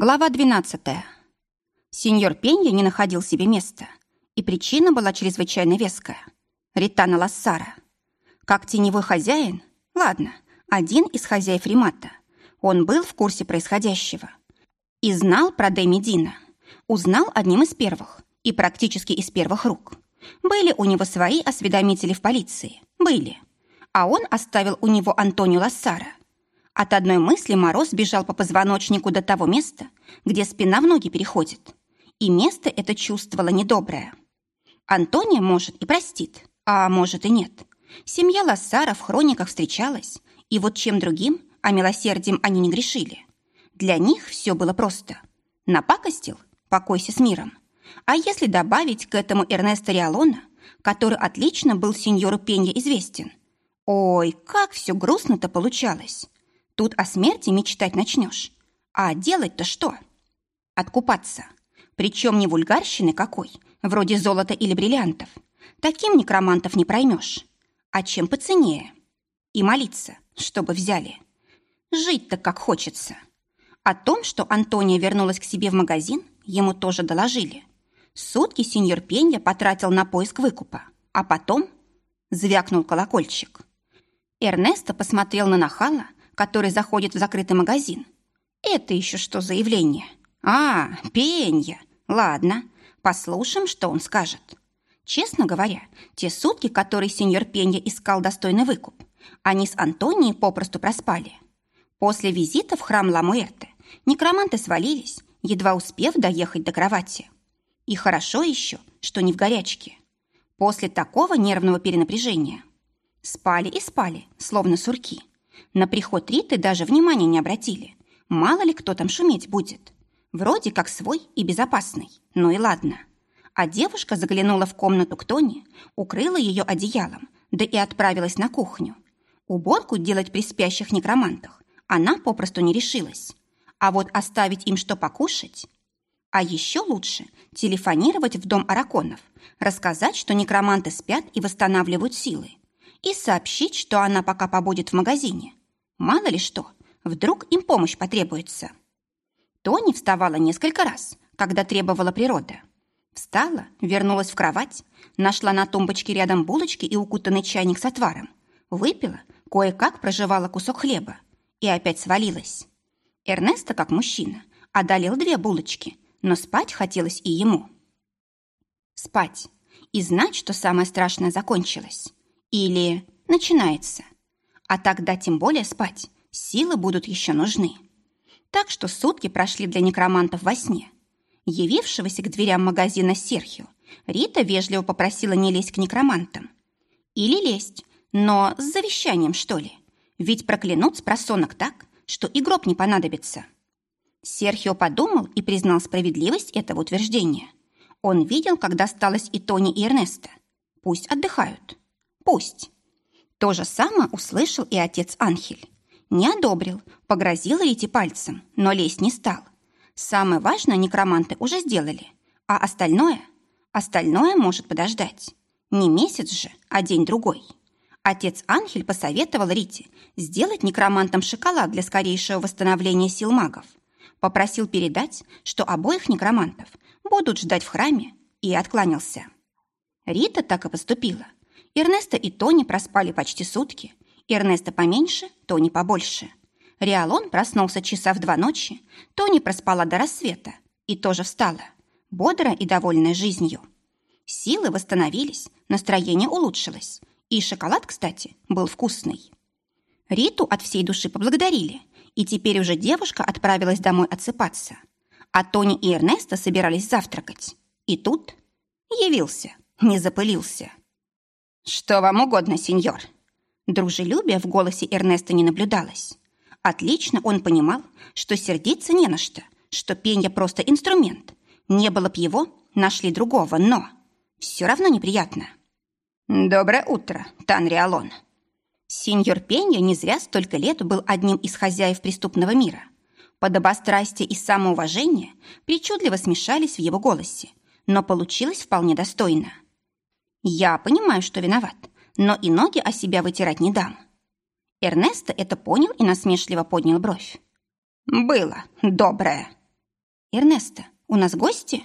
Глава 12. Сеньор Пенья не находил себе места, и причина была чрезвычайно веская. Ритана Лассара. Как теневой хозяин, ладно, один из хозяев Римата, он был в курсе происходящего и знал про Дина. Узнал одним из первых и практически из первых рук. Были у него свои осведомители в полиции, были. А он оставил у него Антонио Лассара, от одной мысли мороз бежал по позвоночнику до того места, где спина в ноги переходит. И место это чувствовало недоброе. Антония, может, и простит, а может и нет. Семья Лассара в хрониках встречалась, и вот чем другим, а милосердием они не грешили. Для них все было просто. Напакостил – покойся с миром. А если добавить к этому Эрнеста Риалона, который отлично был сеньору Пенья известен, ой, как все грустно-то получалось. Тут о смерти мечтать начнешь. А делать-то что? Откупаться. Причем не вульгарщины какой, вроде золота или бриллиантов. Таким некромантов не проймешь. А чем поценнее? И молиться, чтобы взяли. Жить-то как хочется. О том, что Антония вернулась к себе в магазин, ему тоже доложили. Сутки сеньор Пенья потратил на поиск выкупа, а потом звякнул колокольчик. Эрнесто посмотрел на нахала, который заходит в закрытый магазин. Это еще что за явление? А, Пенья. Ладно, послушаем, что он скажет. Честно говоря, те сутки, которые сеньор Пенья искал достойный выкуп, они с Антонией попросту проспали. После визита в храм Ламуэрте некроманты свалились, едва успев доехать до кровати. И хорошо еще, что не в горячке. После такого нервного перенапряжения спали и спали, словно сурки. На приход Риты даже внимания не обратили. Мало ли кто там шуметь будет. Вроде как свой и безопасный. Ну и ладно. А девушка заглянула в комнату к Тоне, укрыла ее одеялом, да и отправилась на кухню. Уборку делать при спящих некромантах она попросту не решилась. А вот оставить им что покушать... А еще лучше телефонировать в дом араконов, рассказать, что некроманты спят и восстанавливают силы, и сообщить, что она пока побудет в магазине, Мало ли что, вдруг им помощь потребуется. Тони вставала несколько раз, когда требовала природа. Встала, вернулась в кровать, нашла на тумбочке рядом булочки и укутанный чайник с отваром. Выпила, кое-как проживала кусок хлеба и опять свалилась. Эрнесто, как мужчина, одолел две булочки, но спать хотелось и ему. Спать и знать, что самое страшное закончилось. Или начинается – а тогда тем более спать. Силы будут еще нужны. Так что сутки прошли для некромантов во сне. Явившегося к дверям магазина Серхио, Рита вежливо попросила не лезть к некромантам. Или лезть, но с завещанием, что ли. Ведь проклянут с просонок так, что и гроб не понадобится. Серхио подумал и признал справедливость этого утверждения. Он видел, как досталось и Тони, и Эрнеста. Пусть отдыхают. Пусть. То же самое услышал и отец Анхель. Не одобрил, погрозил Рите пальцем, но лезть не стал. Самое важное некроманты уже сделали, а остальное... Остальное может подождать. Не месяц же, а день-другой. Отец Анхель посоветовал Рите сделать некромантам шоколад для скорейшего восстановления сил магов. Попросил передать, что обоих некромантов будут ждать в храме, и откланялся. Рита так и поступила. Эрнеста и Тони проспали почти сутки. Эрнеста поменьше, Тони побольше. Риалон проснулся часа в два ночи, Тони проспала до рассвета и тоже встала, бодрая и довольная жизнью. Силы восстановились, настроение улучшилось, и шоколад, кстати, был вкусный. Риту от всей души поблагодарили, и теперь уже девушка отправилась домой отсыпаться. А Тони и Эрнеста собирались завтракать. И тут явился, не запылился. «Что вам угодно, сеньор?» Дружелюбия в голосе Эрнеста не наблюдалось. Отлично он понимал, что сердиться не на что, что пенья просто инструмент. Не было б его, нашли другого, но... Все равно неприятно. «Доброе утро, Танриалон». Сеньор Пенья не зря столько лет был одним из хозяев преступного мира. Подобострастие и самоуважение причудливо смешались в его голосе, но получилось вполне достойно. Я понимаю, что виноват, но и ноги о себя вытирать не дам. Эрнесто это понял и насмешливо поднял бровь. Было доброе. «Эрнесто, у нас гости?»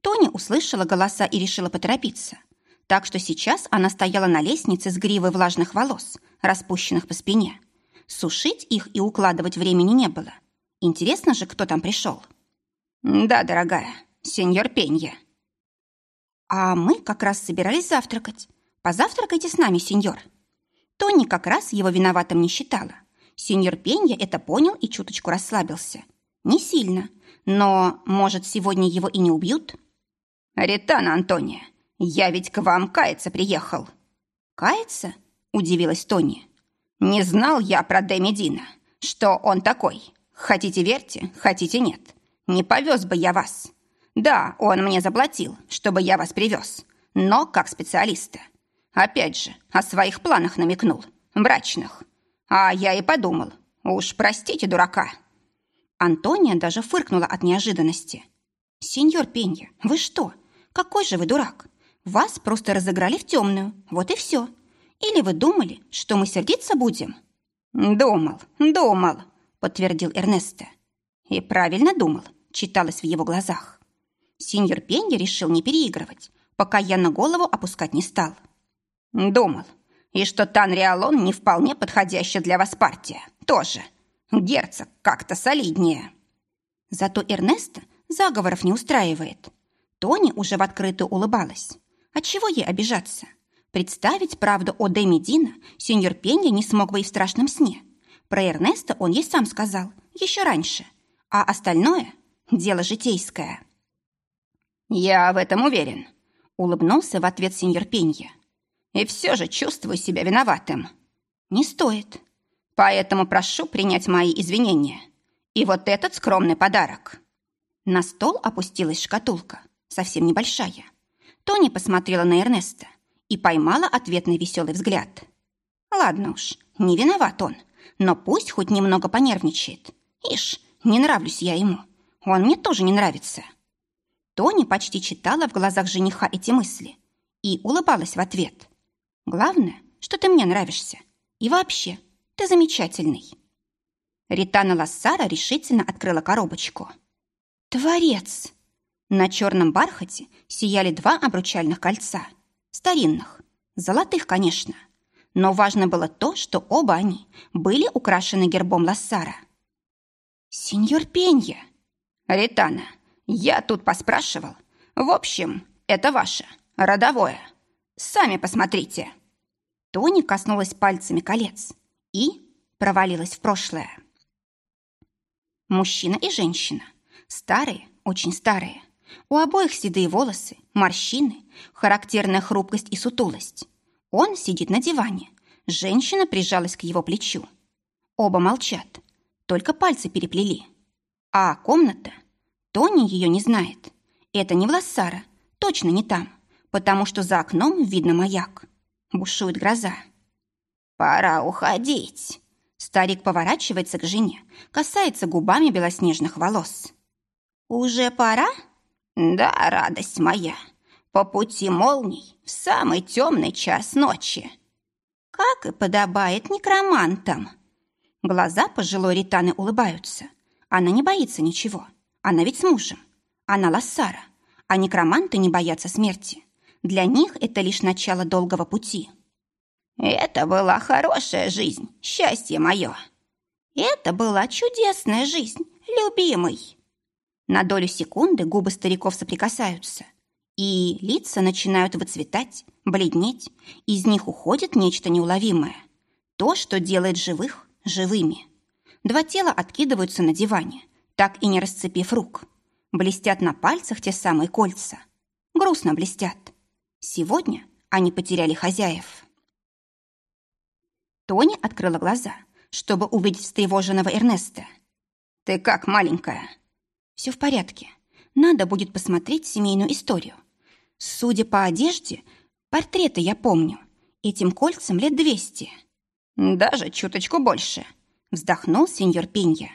Тони услышала голоса и решила поторопиться. Так что сейчас она стояла на лестнице с гривой влажных волос, распущенных по спине. Сушить их и укладывать времени не было. Интересно же, кто там пришел. «Да, дорогая, сеньор Пенья». «А мы как раз собирались завтракать. Позавтракайте с нами, сеньор». Тони как раз его виноватым не считала. Сеньор Пенья это понял и чуточку расслабился. Не сильно, но, может, сегодня его и не убьют? «Ритана Антония, я ведь к вам каяться приехал». «Каяться?» – удивилась Тони. «Не знал я про Демидина. Что он такой? Хотите верьте, хотите нет. Не повез бы я вас. Да, он мне заплатил, чтобы я вас привез, но как специалиста. Опять же, о своих планах намекнул, брачных. А я и подумал, уж простите дурака». Антония даже фыркнула от неожиданности. «Сеньор Пенья, вы что? Какой же вы дурак? Вас просто разыграли в темную, вот и все. Или вы думали, что мы сердиться будем?» «Думал, думал», — подтвердил Эрнесто. И правильно думал, читалось в его глазах. Сеньор Пенья решил не переигрывать, пока я на голову опускать не стал. «Думал, и что Танриалон не вполне подходящая для вас партия. Тоже. Герцог как-то солиднее». Зато Эрнеста заговоров не устраивает. Тони уже в открытую улыбалась. А чего ей обижаться? Представить правду о Дэми Дина сеньор Пенья не смог бы и в страшном сне. Про Эрнеста он ей сам сказал, еще раньше. А остальное – дело житейское. «Я в этом уверен», – улыбнулся в ответ сеньор Пенья. «И все же чувствую себя виноватым». «Не стоит. Поэтому прошу принять мои извинения. И вот этот скромный подарок». На стол опустилась шкатулка, совсем небольшая. Тони посмотрела на Эрнеста и поймала ответный веселый взгляд. Ладно уж, не виноват он, но пусть хоть немного понервничает. Ишь, не нравлюсь я ему. Он мне тоже не нравится. Тони почти читала в глазах жениха эти мысли и улыбалась в ответ. Главное, что ты мне нравишься. И вообще, ты замечательный. Ритана Лассара решительно открыла коробочку. Творец! На черном бархате сияли два обручальных кольца. Старинных. Золотых, конечно. Но важно было то, что оба они были украшены гербом Лассара. «Сеньор Пенья!» «Ритана, я тут поспрашивал. В общем, это ваше, родовое. Сами посмотрите». Тони коснулась пальцами колец и провалилась в прошлое. Мужчина и женщина. Старые, очень старые. У обоих седые волосы, морщины, характерная хрупкость и сутулость. Он сидит на диване. Женщина прижалась к его плечу. Оба молчат, только пальцы переплели. А комната? Тони ее не знает. Это не Влассара, точно не там, потому что за окном видно маяк. Бушует гроза. «Пора уходить!» Старик поворачивается к жене, касается губами белоснежных волос. «Уже пора?» «Да, радость моя, по пути молний в самый темный час ночи». «Как и подобает некромантам». Глаза пожилой Ританы улыбаются. Она не боится ничего. Она ведь с мужем. Она Лассара. А некроманты не боятся смерти. Для них это лишь начало долгого пути. «Это была хорошая жизнь, счастье мое». «Это была чудесная жизнь, любимый». На долю секунды губы стариков соприкасаются, и лица начинают выцветать, бледнеть, из них уходит нечто неуловимое. То, что делает живых живыми. Два тела откидываются на диване, так и не расцепив рук. Блестят на пальцах те самые кольца. Грустно блестят. Сегодня они потеряли хозяев. Тони открыла глаза, чтобы увидеть встревоженного Эрнеста. «Ты как, маленькая?» Все в порядке. Надо будет посмотреть семейную историю. Судя по одежде, портреты я помню. Этим кольцам лет двести. Даже чуточку больше, вздохнул сеньор Пенья.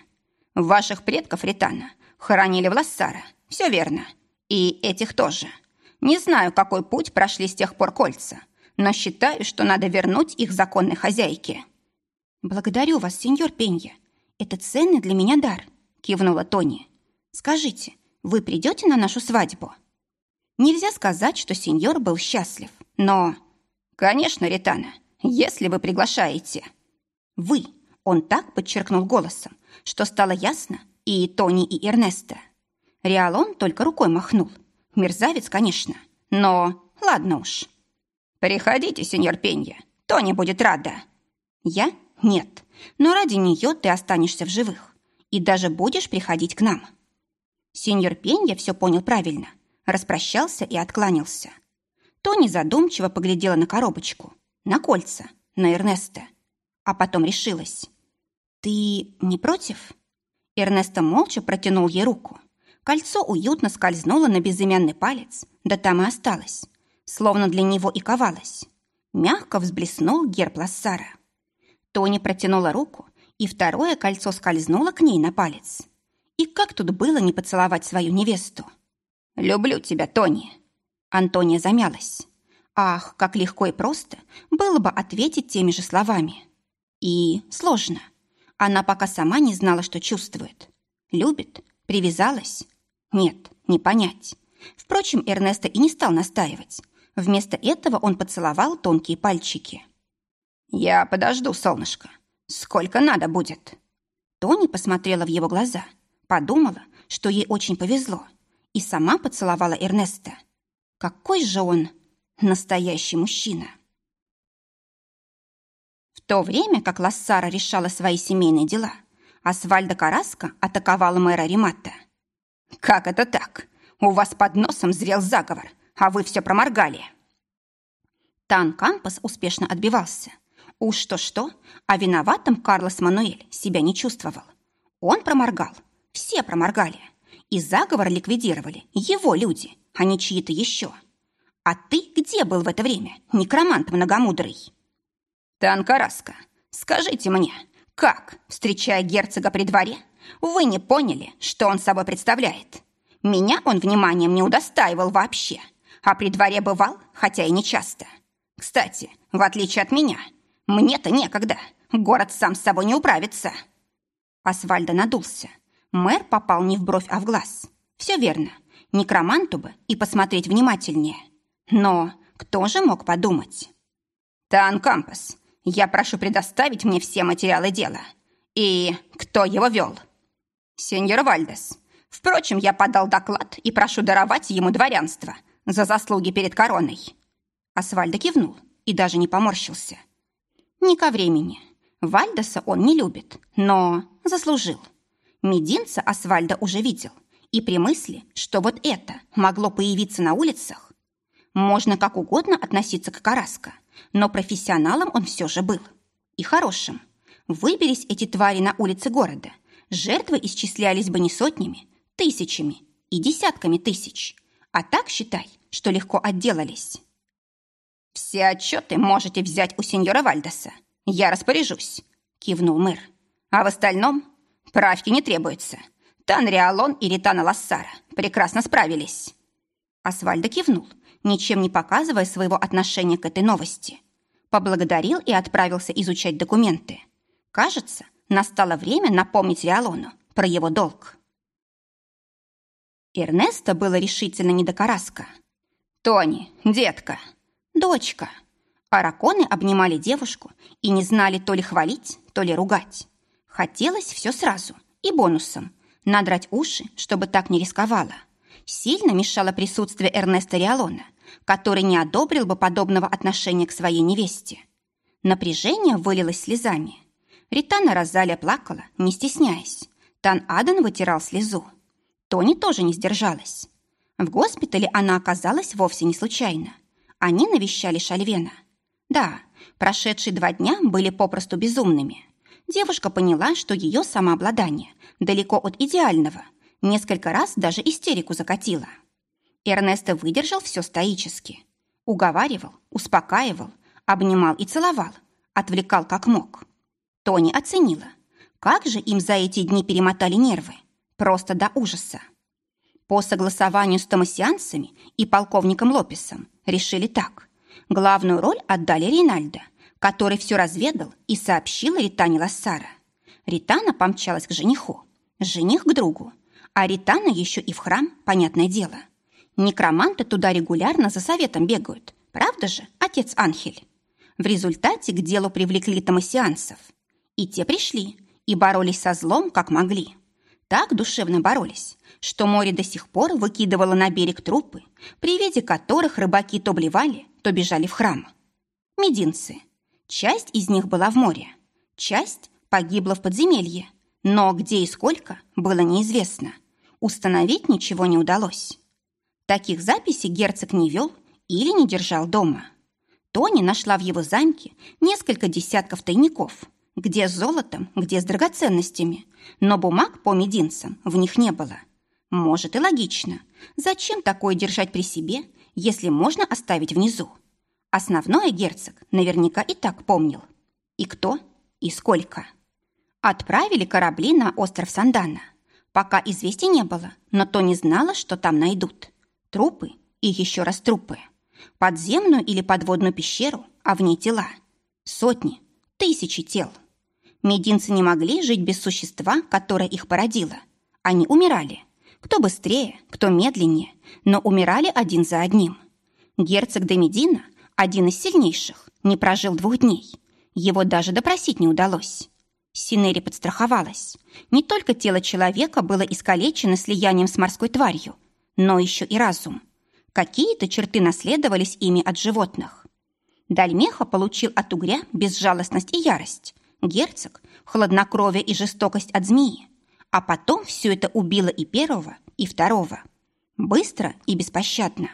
Ваших предков, Ритана, хоронили в Лассара. Все верно. И этих тоже. Не знаю, какой путь прошли с тех пор кольца, но считаю, что надо вернуть их законной хозяйке. Благодарю вас, сеньор Пенья. Это ценный для меня дар, кивнула Тони. Скажите, вы придете на нашу свадьбу?» Нельзя сказать, что сеньор был счастлив, но... «Конечно, Ритана, если вы приглашаете». «Вы», — он так подчеркнул голосом, что стало ясно и Тони, и Эрнеста. Реалон только рукой махнул. Мерзавец, конечно, но ладно уж. «Приходите, сеньор Пенья, Тони будет рада». «Я? Нет. Но ради нее ты останешься в живых и даже будешь приходить к нам». Сеньор Пенья все понял правильно, распрощался и откланялся. Тони задумчиво поглядела на коробочку, на кольца, на Эрнеста, а потом решилась. «Ты не против?» Эрнеста молча протянул ей руку. Кольцо уютно скользнуло на безымянный палец, да там и осталось, словно для него и ковалось. Мягко взблеснул герб Лассара. Тони протянула руку, и второе кольцо скользнуло к ней на палец. И как тут было не поцеловать свою невесту? «Люблю тебя, Тони!» Антония замялась. Ах, как легко и просто было бы ответить теми же словами. И сложно. Она пока сама не знала, что чувствует. Любит, привязалась. Нет, не понять. Впрочем, Эрнесто и не стал настаивать. Вместо этого он поцеловал тонкие пальчики. «Я подожду, солнышко. Сколько надо будет?» Тони посмотрела в его глаза – Подумала, что ей очень повезло, и сама поцеловала Эрнеста. Какой же он настоящий мужчина! То время, как Лассара решала свои семейные дела, Асвальдо Караско атаковала мэра Римата. «Как это так? У вас под носом зрел заговор, а вы все проморгали!» Тан Кампас успешно отбивался. Уж что-что, а виноватым Карлос Мануэль себя не чувствовал. Он проморгал – все проморгали. И заговор ликвидировали его люди, а не чьи-то еще. А ты где был в это время, некромант многомудрый? Танкараска, скажите мне, как, встречая герцога при дворе, вы не поняли, что он собой представляет? Меня он вниманием не удостаивал вообще, а при дворе бывал, хотя и не часто. Кстати, в отличие от меня, мне-то некогда, город сам с собой не управится. Асвальдо надулся, Мэр попал не в бровь, а в глаз. Все верно. Некроманту бы и посмотреть внимательнее. Но кто же мог подумать? Тан Кампас, я прошу предоставить мне все материалы дела. И кто его вел? Сеньор Вальдес. Впрочем, я подал доклад и прошу даровать ему дворянство за заслуги перед короной. Асвальдо кивнул и даже не поморщился. Не ко времени. Вальдеса он не любит, но заслужил. Мединца Асвальда уже видел. И при мысли, что вот это могло появиться на улицах, можно как угодно относиться к Караско, но профессионалом он все же был. И хорошим. Выберись эти твари на улице города, жертвы исчислялись бы не сотнями, тысячами и десятками тысяч. А так считай, что легко отделались. «Все отчеты можете взять у сеньора Вальдеса. Я распоряжусь», — кивнул мэр. «А в остальном Правки не требуется. Танриалон и Ритана Лассара прекрасно справились. Асвальдо кивнул, ничем не показывая своего отношения к этой новости. Поблагодарил и отправился изучать документы. Кажется, настало время напомнить Риалону про его долг. Эрнеста было решительно не до караска. «Тони, детка, дочка». Араконы обнимали девушку и не знали то ли хвалить, то ли ругать. Хотелось все сразу и бонусом. Надрать уши, чтобы так не рисковала. Сильно мешало присутствие Эрнеста Риалона, который не одобрил бы подобного отношения к своей невесте. Напряжение вылилось слезами. Ритана Розалия плакала, не стесняясь. Тан Адан вытирал слезу. Тони тоже не сдержалась. В госпитале она оказалась вовсе не случайно. Они навещали Шальвена. Да, прошедшие два дня были попросту безумными девушка поняла, что ее самообладание далеко от идеального. Несколько раз даже истерику закатила. Эрнесто выдержал все стоически. Уговаривал, успокаивал, обнимал и целовал, отвлекал как мог. Тони оценила. Как же им за эти дни перемотали нервы. Просто до ужаса. По согласованию с томасианцами и полковником Лопесом решили так. Главную роль отдали Рейнальдо – который все разведал и сообщил Ритане Лассара. Ритана помчалась к жениху, жених к другу, А Ритана еще и в храм, понятное дело. Некроманты туда регулярно за советом бегают. Правда же, отец Анхель? В результате к делу привлекли томасианцев. И те пришли, и боролись со злом, как могли. Так душевно боролись, что море до сих пор выкидывало на берег трупы, при виде которых рыбаки то блевали, то бежали в храм. Мединцы. Часть из них была в море, часть погибла в подземелье, но где и сколько, было неизвестно. Установить ничего не удалось. Таких записей герцог не вел или не держал дома. Тони нашла в его замке несколько десятков тайников, где с золотом, где с драгоценностями, но бумаг по мединцам в них не было. Может и логично. Зачем такое держать при себе, если можно оставить внизу? Основное герцог наверняка и так помнил. И кто, и сколько. Отправили корабли на остров Сандана. Пока известий не было, но то не знала, что там найдут. Трупы и еще раз трупы. Подземную или подводную пещеру, а в ней тела. Сотни, тысячи тел. Мединцы не могли жить без существа, которое их породило. Они умирали. Кто быстрее, кто медленнее, но умирали один за одним. Герцог де один из сильнейших, не прожил двух дней. Его даже допросить не удалось. Синери подстраховалась. Не только тело человека было искалечено слиянием с морской тварью, но еще и разум. Какие-то черты наследовались ими от животных. Дальмеха получил от угря безжалостность и ярость, герцог – хладнокровие и жестокость от змеи, а потом все это убило и первого, и второго. Быстро и беспощадно.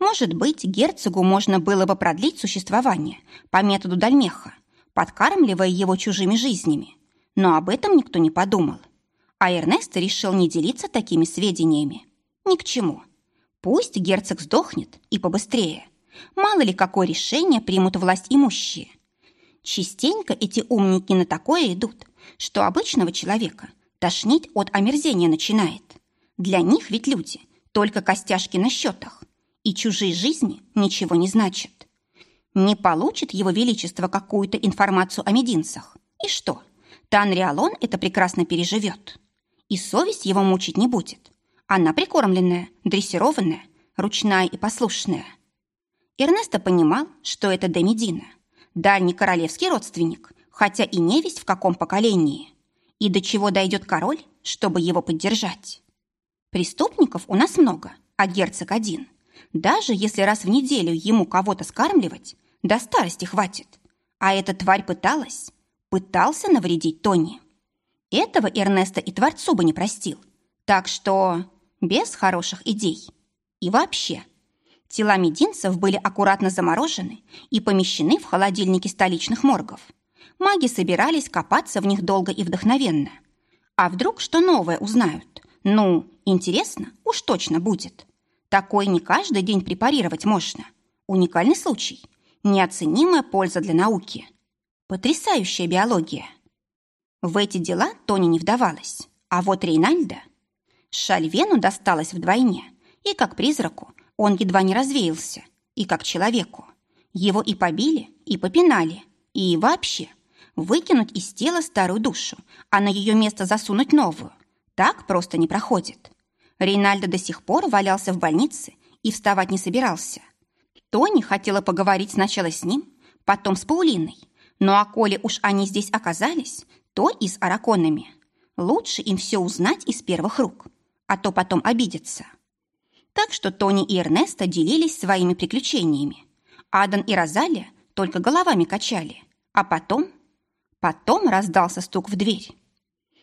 Может быть, герцогу можно было бы продлить существование по методу Дальмеха, подкармливая его чужими жизнями. Но об этом никто не подумал. А Эрнест решил не делиться такими сведениями. Ни к чему. Пусть герцог сдохнет и побыстрее. Мало ли какое решение примут власть имущие. Частенько эти умники на такое идут, что обычного человека тошнить от омерзения начинает. Для них ведь люди только костяшки на счетах, и чужие жизни ничего не значат. Не получит его величество какую-то информацию о мединцах. И что? Танриалон это прекрасно переживет. И совесть его мучить не будет. Она прикормленная, дрессированная, ручная и послушная. Эрнесто понимал, что это Демидина – дальний королевский родственник, хотя и не весть в каком поколении. И до чего дойдет король, чтобы его поддержать? Преступников у нас много, а герцог один. Даже если раз в неделю ему кого-то скармливать, до старости хватит. А эта тварь пыталась, пытался навредить Тони. Этого Эрнеста и Творцу бы не простил. Так что без хороших идей. И вообще, Тела мединцев были аккуратно заморожены и помещены в холодильники столичных моргов. Маги собирались копаться в них долго и вдохновенно. А вдруг что новое узнают? Ну, интересно, уж точно будет. Такое не каждый день препарировать можно. Уникальный случай. Неоценимая польза для науки. Потрясающая биология. В эти дела Тони не вдавалась. А вот Рейнальда... Шальвену досталось вдвойне. И как призраку, он едва не развеялся, и как человеку. Его и побили, и попинали, и вообще выкинуть из тела старую душу, а на ее место засунуть новую. Так просто не проходит. Рейнальдо до сих пор валялся в больнице и вставать не собирался. Тони хотела поговорить сначала с ним, потом с Паулиной. Ну а коли уж они здесь оказались, то и с араконами. Лучше им все узнать из первых рук, а то потом обидятся. Так что Тони и Эрнесто делились своими приключениями. Адан и Розалия только головами качали. А потом... Потом раздался стук в дверь.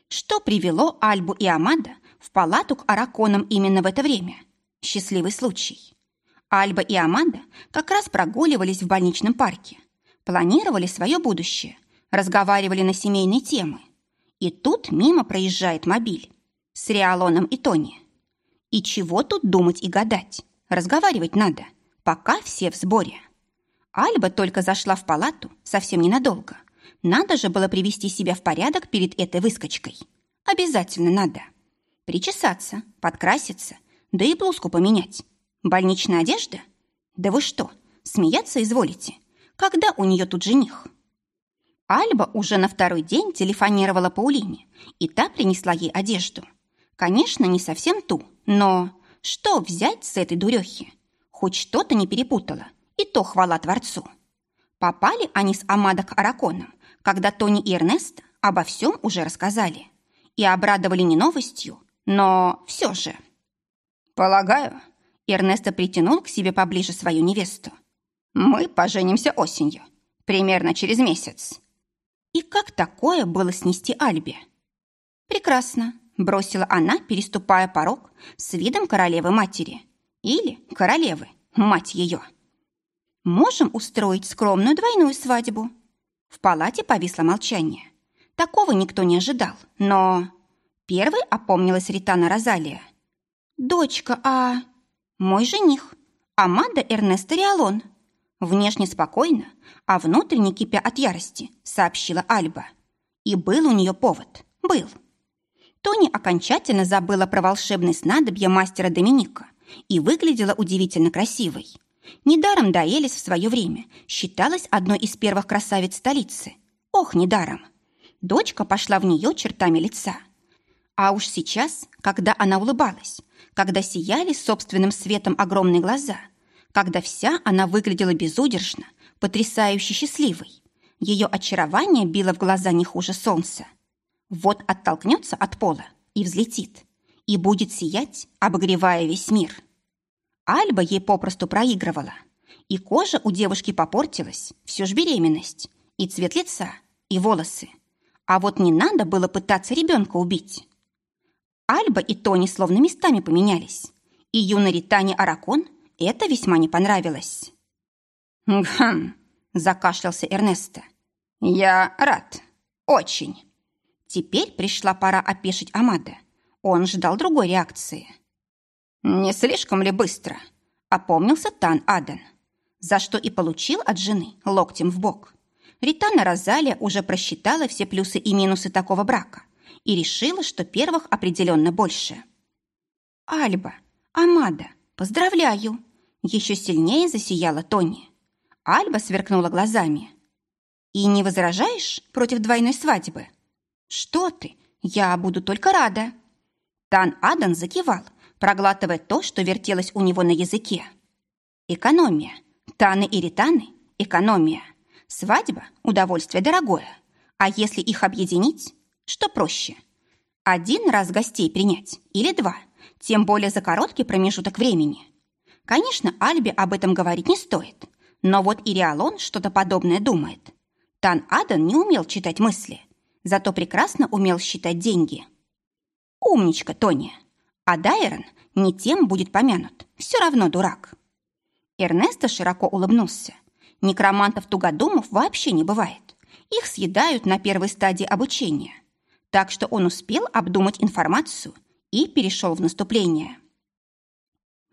Что привело Альбу и Амада в палату к Араконам именно в это время? Счастливый случай. Альба и Амада как раз прогуливались в больничном парке. Планировали свое будущее, разговаривали на семейные темы. И тут мимо проезжает мобиль с Риалоном и Тони. И чего тут думать и гадать? Разговаривать надо, пока все в сборе. Альба только зашла в палату совсем ненадолго. Надо же было привести себя в порядок перед этой выскочкой. Обязательно надо. Причесаться, подкраситься, да и блузку поменять. Больничная одежда? Да вы что, смеяться изволите? Когда у нее тут жених? Альба уже на второй день телефонировала Паулине, и та принесла ей одежду – Конечно, не совсем ту, но что взять с этой дурехи? Хоть что-то не перепутала, и то хвала Творцу. Попали они с Амадо к Араконам, когда Тони и Эрнест обо всем уже рассказали. И обрадовали не новостью, но все же. «Полагаю», Эрнесто притянул к себе поближе свою невесту. «Мы поженимся осенью, примерно через месяц». И как такое было снести Альбе? «Прекрасно», — бросила она, переступая порог с видом королевы-матери. Или королевы, мать ее. «Можем устроить скромную двойную свадьбу». В палате повисло молчание. Такого никто не ожидал, но... Первой опомнилась Ритана Розалия. «Дочка, а...» «Мой жених, Амада Эрнесто Риалон». Внешне спокойно, а внутренне кипя от ярости, сообщила Альба. И был у нее повод. Был. Тони окончательно забыла про волшебный снадобье мастера Доминика и выглядела удивительно красивой. Недаром Даэлис в свое время считалась одной из первых красавиц столицы. Ох, недаром. Дочка пошла в нее чертами лица. А уж сейчас, когда она улыбалась, когда сияли собственным светом огромные глаза, когда вся она выглядела безудержно, потрясающе счастливой. Ее очарование било в глаза не хуже солнца. Вот оттолкнется от пола и взлетит, и будет сиять, обогревая весь мир. Альба ей попросту проигрывала, и кожа у девушки попортилась, все ж беременность, и цвет лица, и волосы. А вот не надо было пытаться ребенка убить. Альба и Тони словно местами поменялись. И юной Ритане Аракон это весьма не понравилось. «Гхм», – закашлялся Эрнесто. «Я рад. Очень». Теперь пришла пора опешить Амада. Он ждал другой реакции. «Не слишком ли быстро?» – опомнился Тан Аден, за что и получил от жены локтем в бок. Ритана Розалия уже просчитала все плюсы и минусы такого брака и решила, что первых определенно больше. «Альба, Амада, поздравляю!» Еще сильнее засияла Тони. Альба сверкнула глазами. «И не возражаешь против двойной свадьбы?» «Что ты? Я буду только рада!» Тан Адан закивал, проглатывая то, что вертелось у него на языке. «Экономия. Таны и ританы – экономия. Свадьба – удовольствие дорогое. А если их объединить, что проще? Один раз гостей принять или два, тем более за короткий промежуток времени. Конечно, Альбе об этом говорить не стоит, но вот и Риалон что-то подобное думает. Тан Адан не умел читать мысли, зато прекрасно умел считать деньги. Умничка, Тони. А Дайрон не тем будет помянут, все равно дурак. Эрнесто широко улыбнулся. Некромантов-тугодумов вообще не бывает. Их съедают на первой стадии обучения так что он успел обдумать информацию и перешел в наступление.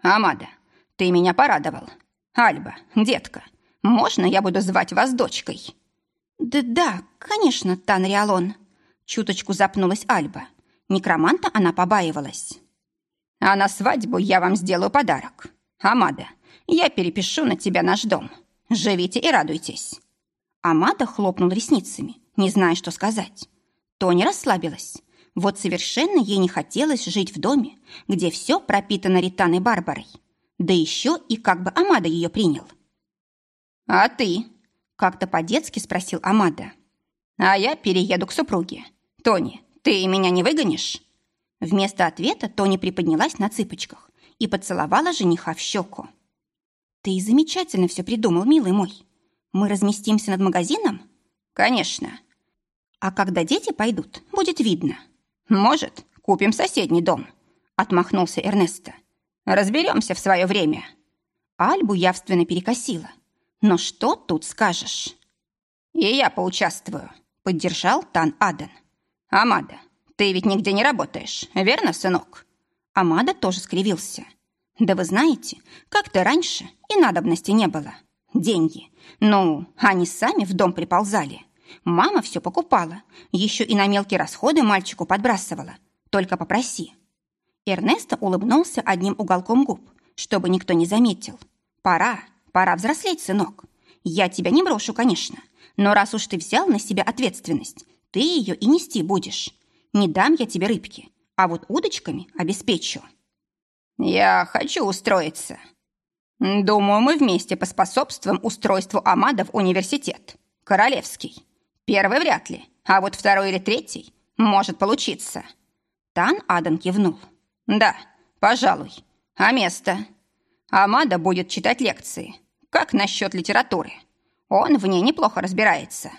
«Амада, ты меня порадовал. Альба, детка, можно я буду звать вас дочкой?» «Да, да, конечно, Танриалон», — чуточку запнулась Альба. Некроманта она побаивалась. «А на свадьбу я вам сделаю подарок. Амада, я перепишу на тебя наш дом. Живите и радуйтесь». Амада хлопнул ресницами, не зная, что сказать. Тони расслабилась. Вот совершенно ей не хотелось жить в доме, где все пропитано Ританой Барбарой. Да еще и как бы Амада ее принял. «А ты?» – как-то по-детски спросил Амада. «А я перееду к супруге. Тони, ты меня не выгонишь?» Вместо ответа Тони приподнялась на цыпочках и поцеловала жениха в щеку. «Ты замечательно все придумал, милый мой. Мы разместимся над магазином?» «Конечно. А когда дети пойдут, будет видно. Может, купим соседний дом, отмахнулся Эрнесто. Разберемся в свое время. Альбу явственно перекосила. Но что тут скажешь? И я поучаствую, поддержал Тан Аден. Амада, ты ведь нигде не работаешь, верно, сынок? Амада тоже скривился. Да вы знаете, как-то раньше и надобности не было. Деньги. Ну, они сами в дом приползали. Мама все покупала, еще и на мелкие расходы мальчику подбрасывала. Только попроси. Эрнесто улыбнулся одним уголком губ, чтобы никто не заметил. Пора, пора взрослеть, сынок. Я тебя не брошу, конечно, но раз уж ты взял на себя ответственность, ты ее и нести будешь. Не дам я тебе рыбки, а вот удочками обеспечу. Я хочу устроиться. Думаю, мы вместе поспособствуем устройству Амада в университет. Королевский. Первый вряд ли, а вот второй или третий может получиться. Тан Адан кивнул. Да, пожалуй. А место? Амада будет читать лекции. Как насчет литературы? Он в ней неплохо разбирается.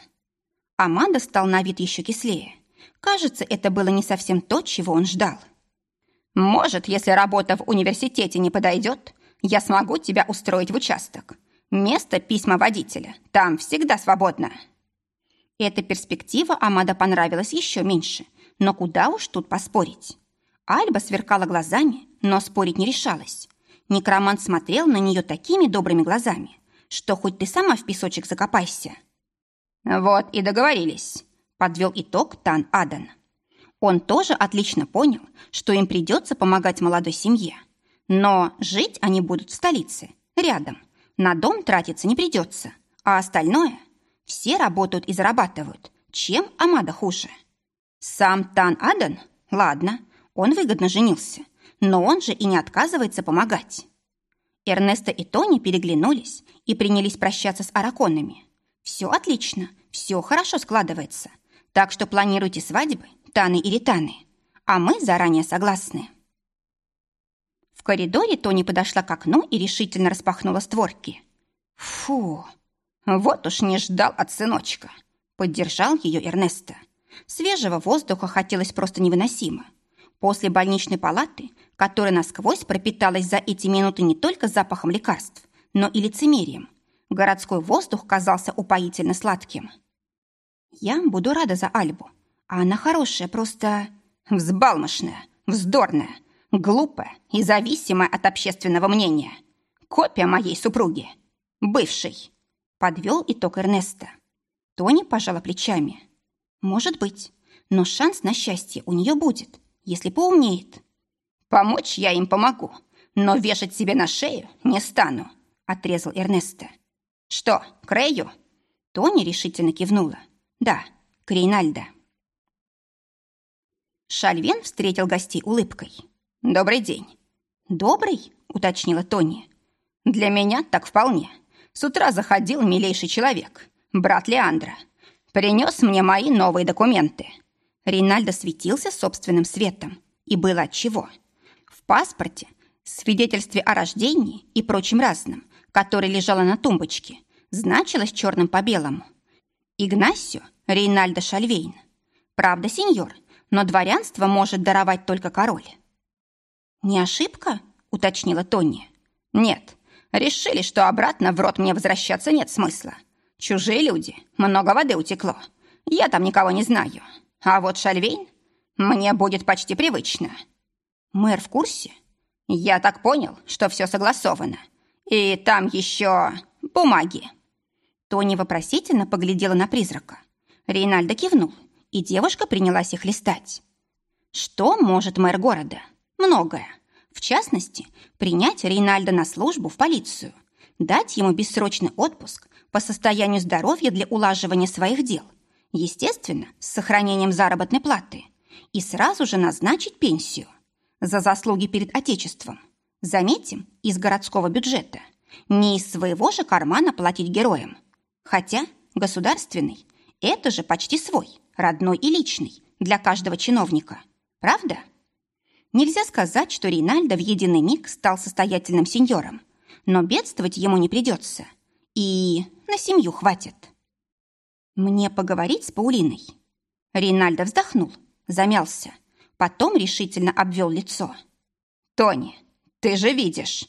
Амада стал на вид еще кислее. Кажется, это было не совсем то, чего он ждал. «Может, если работа в университете не подойдет, я смогу тебя устроить в участок. Место письма водителя. Там всегда свободно». Эта перспектива Амада понравилась еще меньше, но куда уж тут поспорить. Альба сверкала глазами, но спорить не решалась. Некромант смотрел на нее такими добрыми глазами, что хоть ты сама в песочек закопайся. «Вот и договорились», — подвел итог Тан Адан. Он тоже отлично понял, что им придется помогать молодой семье. Но жить они будут в столице, рядом. На дом тратиться не придется. А остальное? Все работают и зарабатывают. Чем Амада хуже? Сам Тан Адан? Ладно, он выгодно женился. Но он же и не отказывается помогать. Эрнеста и Тони переглянулись и принялись прощаться с араконами. Все отлично, все хорошо складывается. Так что планируйте свадьбы, Таны и Ританы. А мы заранее согласны. В коридоре Тони подошла к окну и решительно распахнула створки. «Фу, вот уж не ждал от сыночка!» Поддержал ее Эрнеста. Свежего воздуха хотелось просто невыносимо. После больничной палаты, которая насквозь пропиталась за эти минуты не только запахом лекарств, но и лицемерием, городской воздух казался упоительно сладким. «Я буду рада за Альбу, а она хорошая, просто взбалмошная, вздорная, глупая и зависимая от общественного мнения. Копия моей супруги. Бывшей. Подвел итог Эрнеста. Тони пожала плечами. Может быть, но шанс на счастье у нее будет, если поумнеет. Помочь я им помогу, но вешать себе на шею не стану, отрезал Эрнеста. Что, к Рэю? Тони решительно кивнула. Да, к Рейнальдо. Шальвен встретил гостей улыбкой. «Добрый день». «Добрый?» — уточнила Тони. «Для меня так вполне. С утра заходил милейший человек, брат Леандра. Принес мне мои новые документы». Ринальдо светился собственным светом. И было отчего. В паспорте, свидетельстве о рождении и прочем разном, которое лежало на тумбочке, значилось черным по белому. Игнасио Рейнальдо Шальвейн. Правда, сеньор, но дворянство может даровать только король. «Не ошибка?» — уточнила Тони. «Нет, решили, что обратно в рот мне возвращаться нет смысла. Чужие люди, много воды утекло. Я там никого не знаю. А вот Шальвейн мне будет почти привычно». «Мэр в курсе?» «Я так понял, что все согласовано. И там еще бумаги». Тони вопросительно поглядела на призрака. Рейнальдо кивнул и девушка принялась их листать. Что может мэр города? Многое. В частности, принять Рейнальда на службу в полицию, дать ему бессрочный отпуск по состоянию здоровья для улаживания своих дел, естественно, с сохранением заработной платы, и сразу же назначить пенсию за заслуги перед Отечеством. Заметим, из городского бюджета. Не из своего же кармана платить героям. Хотя государственный – это же почти свой – родной и личный, для каждого чиновника. Правда? Нельзя сказать, что Ринальдо в единый миг стал состоятельным сеньором, но бедствовать ему не придется. И на семью хватит. Мне поговорить с Паулиной. Ринальдо вздохнул, замялся, потом решительно обвел лицо. «Тони, ты же видишь!»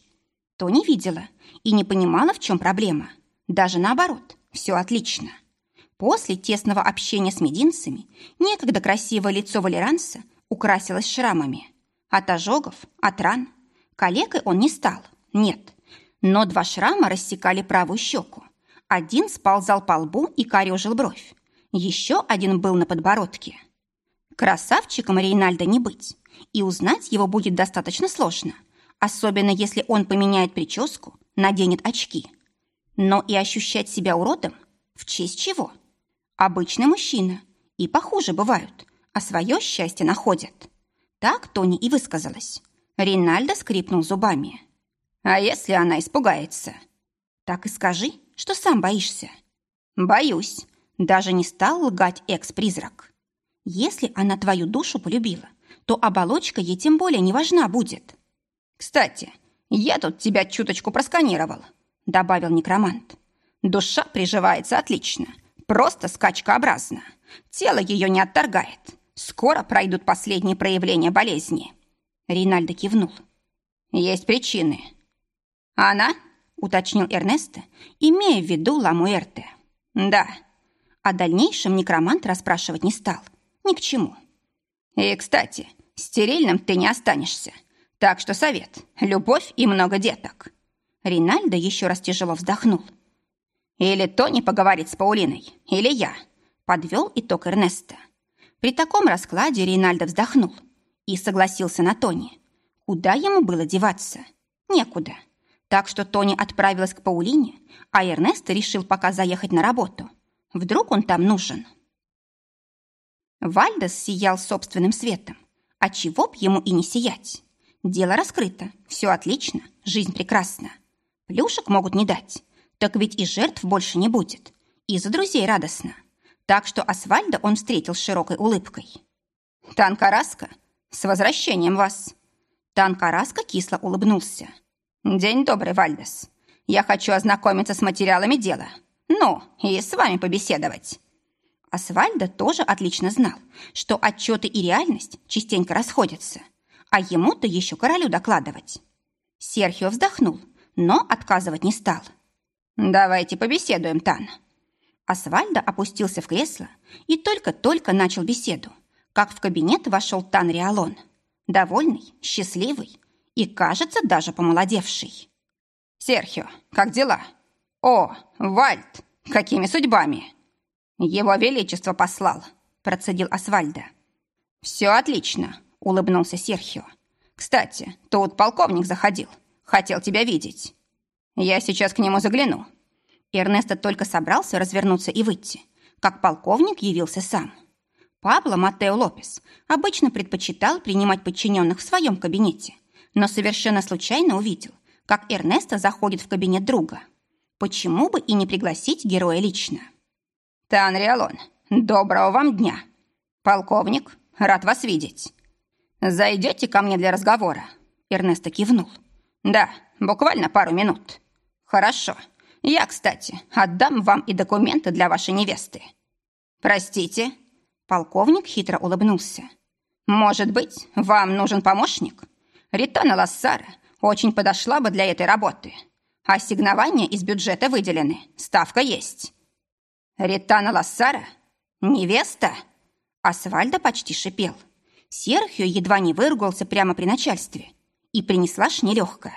Тони видела и не понимала, в чем проблема. Даже наоборот, все отлично. После тесного общения с мединцами некогда красивое лицо Валеранса украсилось шрамами. От ожогов, от ран. Калекой он не стал, нет. Но два шрама рассекали правую щеку. Один сползал по лбу и корежил бровь. Еще один был на подбородке. Красавчиком Рейнальда не быть. И узнать его будет достаточно сложно. Особенно если он поменяет прическу, наденет очки. Но и ощущать себя уродом в честь чего? Обычный мужчина. И похуже бывают. А свое счастье находят. Так Тони и высказалась. Ринальдо скрипнул зубами. «А если она испугается?» «Так и скажи, что сам боишься». «Боюсь». Даже не стал лгать экс-призрак. «Если она твою душу полюбила, то оболочка ей тем более не важна будет». «Кстати, я тут тебя чуточку просканировал», — добавил некромант. «Душа приживается отлично, просто скачкообразно. Тело ее не отторгает. Скоро пройдут последние проявления болезни». Ринальдо кивнул. «Есть причины». «Она?» — уточнил Эрнесто, имея в виду Ламуэрте. «Да». О дальнейшем некромант расспрашивать не стал. Ни к чему. «И, кстати, стерильным ты не останешься. Так что совет — любовь и много деток». Ринальдо еще раз тяжело вздохнул. «Или Тони поговорит с Паулиной, или я», — подвел итог Эрнеста. При таком раскладе Ринальдо вздохнул и согласился на Тони. Куда ему было деваться? Некуда. Так что Тони отправилась к Паулине, а Эрнесто решил пока заехать на работу. Вдруг он там нужен. Вальдес сиял собственным светом. А чего б ему и не сиять? Дело раскрыто, все отлично, жизнь прекрасна. Плюшек могут не дать, так ведь и жертв больше не будет. И за друзей радостно. Так что Асфальда он встретил с широкой улыбкой. «Танкараска, с возвращением вас!» Танкараска кисло улыбнулся. «День добрый, Вальдес. Я хочу ознакомиться с материалами дела. Ну, и с вами побеседовать». Асвальда тоже отлично знал, что отчеты и реальность частенько расходятся, а ему-то еще королю докладывать. Серхио вздохнул, но отказывать не стал. «Давайте побеседуем, Тан». Асвальда опустился в кресло и только-только начал беседу, как в кабинет вошел Тан Риалон. Довольный, счастливый и, кажется, даже помолодевший. «Серхио, как дела?» «О, Вальд, какими судьбами?» «Его Величество послал», – процедил Асвальда. «Все отлично», – улыбнулся Серхио. «Кстати, тут полковник заходил. Хотел тебя видеть. Я сейчас к нему загляну». Эрнесто только собрался развернуться и выйти, как полковник явился сам. Пабло Матео Лопес обычно предпочитал принимать подчиненных в своем кабинете, но совершенно случайно увидел, как Эрнесто заходит в кабинет друга. Почему бы и не пригласить героя лично? «Тан Риалон, доброго вам дня! Полковник, рад вас видеть. Зайдете ко мне для разговора?» Эрнесто кивнул. «Да, буквально пару минут». «Хорошо. Я, кстати, отдам вам и документы для вашей невесты». «Простите?» Полковник хитро улыбнулся. «Может быть, вам нужен помощник? Ритана Лассара очень подошла бы для этой работы. Ассигнования из бюджета выделены, ставка есть». «Ритана Лассара? Невеста?» Асфальдо почти шипел. Серхио едва не выругался прямо при начальстве. И принесла ж нелегкая.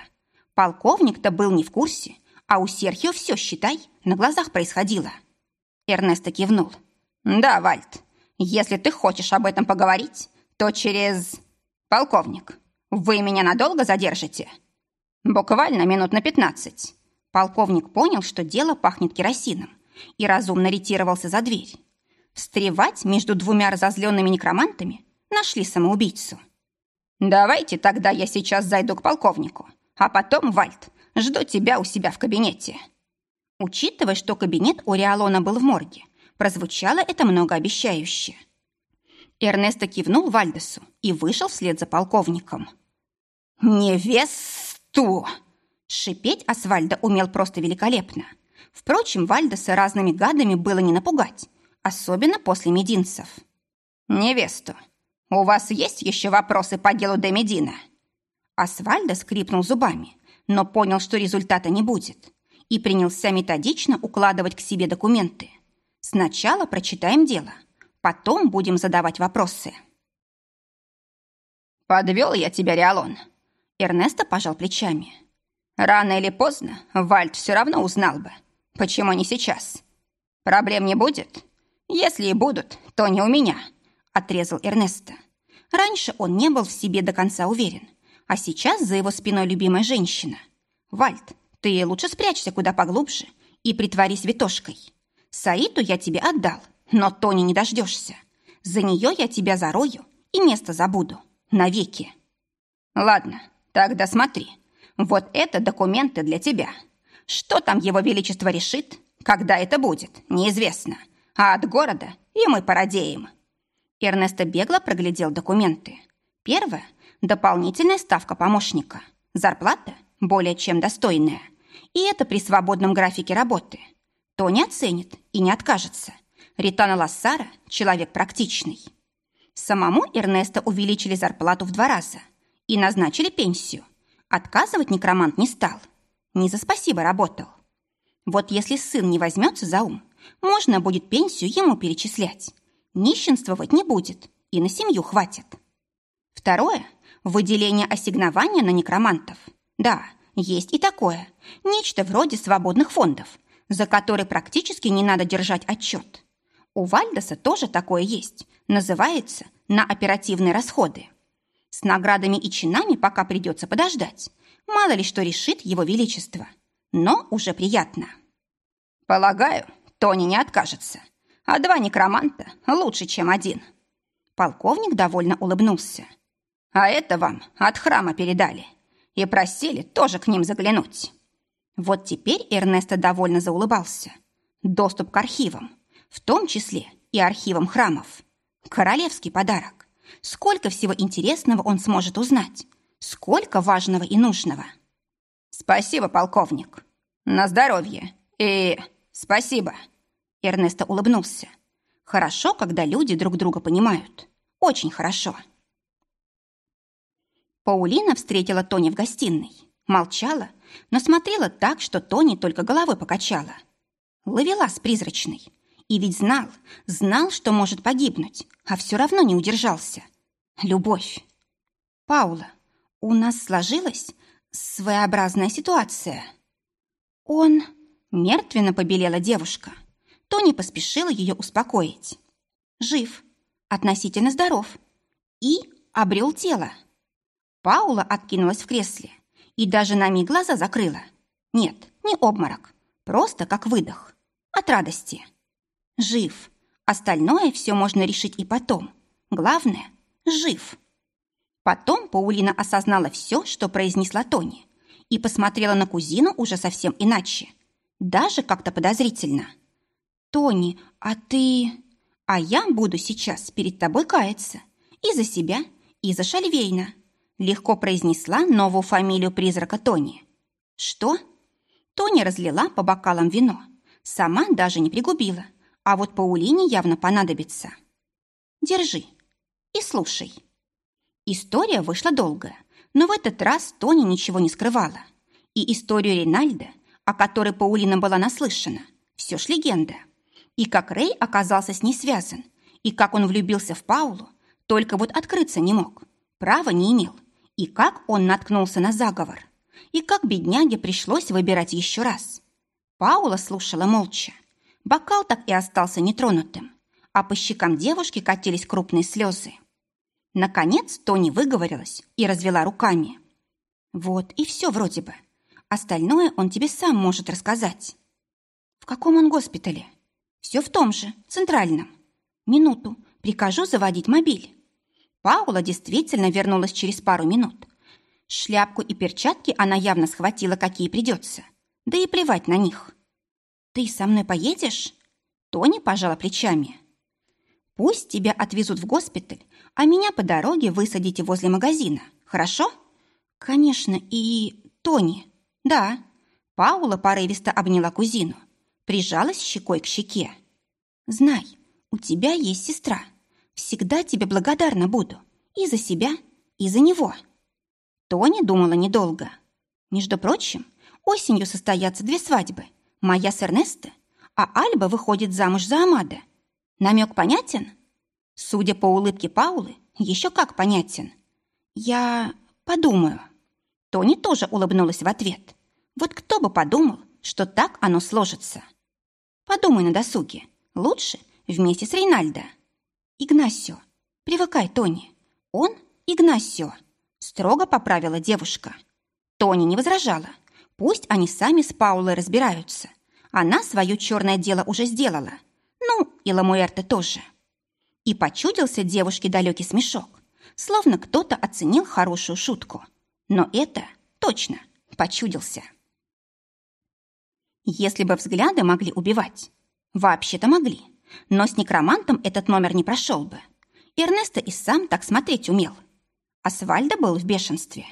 Полковник-то был не в курсе, а у Серхио все, считай, на глазах происходило. Эрнесто кивнул. «Да, Вальд, если ты хочешь об этом поговорить, то через... Полковник, вы меня надолго задержите?» «Буквально минут на пятнадцать». Полковник понял, что дело пахнет керосином и разумно ретировался за дверь. Встревать между двумя разозленными некромантами нашли самоубийцу. «Давайте тогда я сейчас зайду к полковнику, а потом, Вальт, жду тебя у себя в кабинете». Учитывая, что кабинет у Риалона был в морге, прозвучало это многообещающе. Эрнесто кивнул Вальдесу и вышел вслед за полковником. «Невесту!» Шипеть Асвальда умел просто великолепно – Впрочем, Вальдеса разными гадами было не напугать, особенно после мединцев. «Невесту, у вас есть еще вопросы по делу де Медина?» Асвальдо скрипнул зубами, но понял, что результата не будет, и принялся методично укладывать к себе документы. Сначала прочитаем дело, потом будем задавать вопросы. «Подвел я тебя, Риалон?» Эрнесто пожал плечами. «Рано или поздно Вальд все равно узнал бы, Почему не сейчас? Проблем не будет? Если и будут, то не у меня, отрезал Эрнесто. Раньше он не был в себе до конца уверен, а сейчас за его спиной любимая женщина. Вальд, ты лучше спрячься куда поглубже и притворись витошкой. Саиту я тебе отдал, но Тони не дождешься. За нее я тебя зарою и место забуду. навеки. Ладно, тогда смотри. Вот это документы для тебя. Что там его величество решит, когда это будет, неизвестно. А от города и мы породеем. Эрнесто бегло проглядел документы. Первое – дополнительная ставка помощника. Зарплата более чем достойная. И это при свободном графике работы. То не оценит и не откажется. Ритана Лассара – человек практичный. Самому Эрнесто увеличили зарплату в два раза и назначили пенсию. Отказывать некромант не стал. Не за спасибо работал. Вот если сын не возьмется за ум, можно будет пенсию ему перечислять. Нищенствовать не будет и на семью хватит. Второе – выделение ассигнования на некромантов. Да, есть и такое. Нечто вроде свободных фондов, за которые практически не надо держать отчет. У Вальдоса тоже такое есть. Называется «на оперативные расходы». С наградами и чинами пока придется подождать. Мало ли что решит его величество. Но уже приятно. Полагаю, Тони не откажется. А два некроманта лучше, чем один. Полковник довольно улыбнулся. А это вам от храма передали. И просили тоже к ним заглянуть. Вот теперь Эрнесто довольно заулыбался. Доступ к архивам в том числе и архивам храмов. Королевский подарок. Сколько всего интересного он сможет узнать. Сколько важного и нужного. Спасибо, полковник. На здоровье. И спасибо. Эрнесто улыбнулся. Хорошо, когда люди друг друга понимают. Очень хорошо. Паулина встретила Тони в гостиной. Молчала, но смотрела так, что Тони только головой покачала. Ловила с призрачной. И ведь знал, знал, что может погибнуть, а все равно не удержался. Любовь. Паула, у нас сложилась своеобразная ситуация. Он... Мертвенно побелела девушка. Тони поспешила ее успокоить. Жив, относительно здоров и обрел тело. Паула откинулась в кресле и даже на миг глаза закрыла. Нет, не обморок, просто как выдох. От радости. Жив. Остальное все можно решить и потом. Главное – жив. Потом Паулина осознала все, что произнесла Тони, и посмотрела на кузину уже совсем иначе. Даже как-то подозрительно. «Тони, а ты...» «А я буду сейчас перед тобой каяться. И за себя, и за Шальвейна», легко произнесла новую фамилию призрака Тони. «Что?» Тони разлила по бокалам вино. Сама даже не пригубила, а вот Паулине явно понадобится. Держи и слушай. История вышла долгая, но в этот раз Тони ничего не скрывала. И историю Ринальда, о которой Паулина была наслышана, все ж легенда. И как Рэй оказался с ней связан, и как он влюбился в Паулу, только вот открыться не мог, права не имел, и как он наткнулся на заговор, и как бедняге пришлось выбирать еще раз. Паула слушала молча, Бокал так и остался нетронутым, а по щекам девушки катились крупные слезы. Наконец Тони выговорилась и развела руками. «Вот и все вроде бы. Остальное он тебе сам может рассказать». «В каком он госпитале?» «Все в том же, центральном. Минуту, прикажу заводить мобиль». Паула действительно вернулась через пару минут. Шляпку и перчатки она явно схватила, какие придется. Да и плевать на них. «Ты со мной поедешь?» Тони пожала плечами. «Пусть тебя отвезут в госпиталь, а меня по дороге высадите возле магазина, хорошо?» «Конечно, и... Тони, да». Паула порывисто обняла кузину, прижалась щекой к щеке. «Знай, у тебя есть сестра. Всегда тебе благодарна буду. И за себя, и за него». Тони думала недолго. Между прочим, осенью состоятся две свадьбы – Моя с Эрнесто, а Альба выходит замуж за Амада. Намек понятен? Судя по улыбке Паулы, еще как понятен. Я подумаю. Тони тоже улыбнулась в ответ. Вот кто бы подумал, что так оно сложится. Подумай на досуге. Лучше вместе с Рейнальдо. Игнасио. Привыкай, Тони. Он Игнасио. Строго поправила девушка. Тони не возражала. Пусть они сами с Паулой разбираются. Она свое черное дело уже сделала. Ну, и Ламуэрте тоже. И почудился девушке далекий смешок. словно кто-то оценил хорошую шутку. Но это точно почудился. Если бы взгляды могли убивать, вообще-то могли, но с некромантом этот номер не прошел бы. Эрнесто и сам так смотреть умел. Асвальдо был в бешенстве.